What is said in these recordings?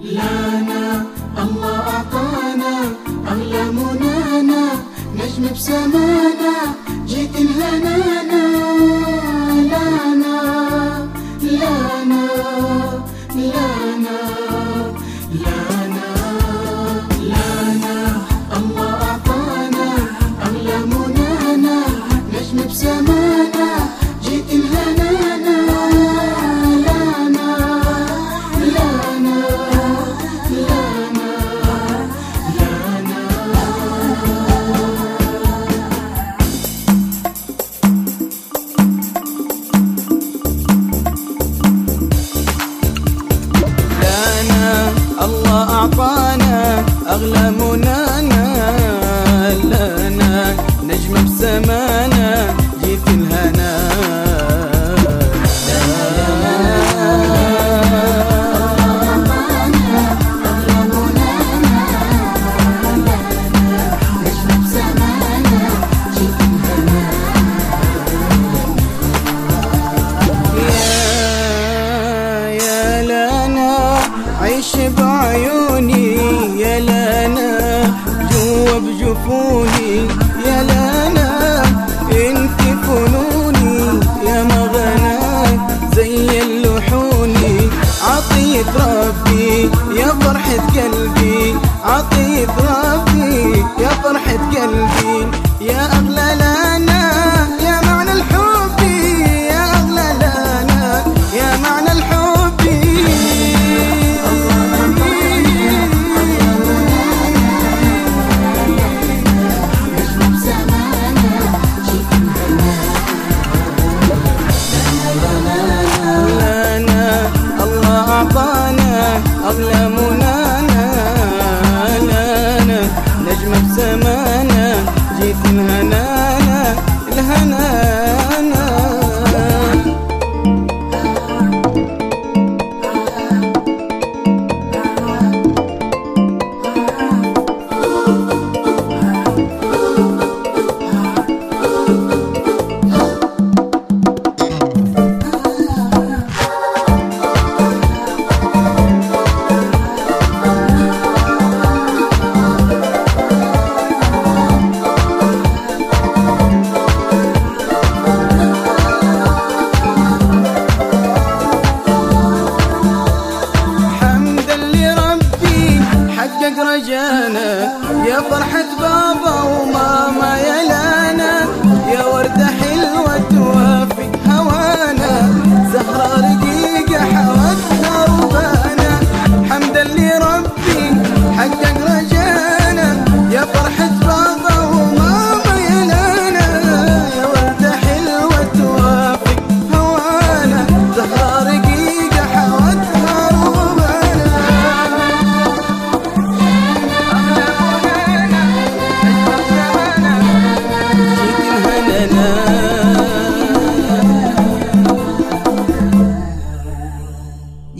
لنا الله أعطانا أغلى منانا نجم بسمانا جيت الهنانا حب جفوني يا لانا انت فنوني يا مغناي زي اللحوني عطية ربي يا فرحة قلبي عطية ربي أعطانا أظلم فرحة بابا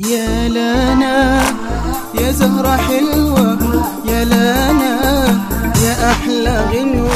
يا لنا يا زهرة حلوة يا لنا يا أحلى غنوة